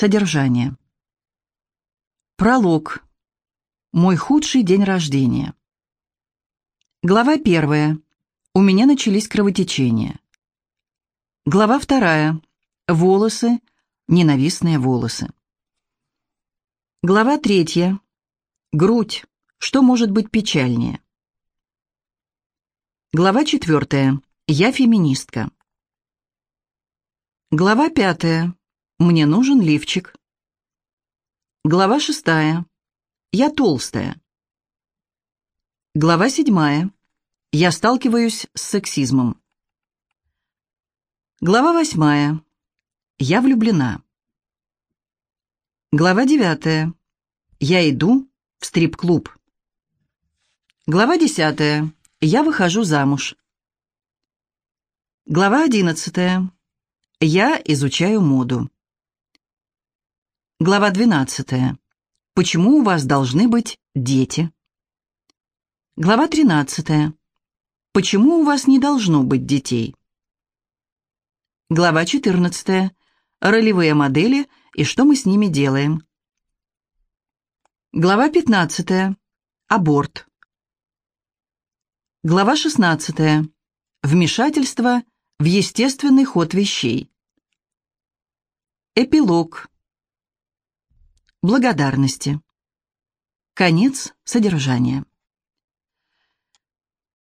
Содержание. Пролог. Мой худший день рождения. Глава первая. У меня начались кровотечения. Глава вторая. Волосы. Ненавистные волосы. Глава третья. Грудь. Что может быть печальнее? Глава четвертая. Я феминистка. Глава пятая. Мне нужен лифчик. Глава шестая. Я толстая. Глава седьмая. Я сталкиваюсь с сексизмом. Глава восьмая. Я влюблена. Глава девятая. Я иду в стрип-клуб. Глава десятая. Я выхожу замуж. Глава одиннадцатая. Я изучаю моду. Глава 12. Почему у вас должны быть дети? Глава 13. Почему у вас не должно быть детей? Глава 14. Ролевые модели и что мы с ними делаем? Глава 15. Аборт. Глава 16. Вмешательство в естественный ход вещей. Эпилог. Благодарности. Конец содержания.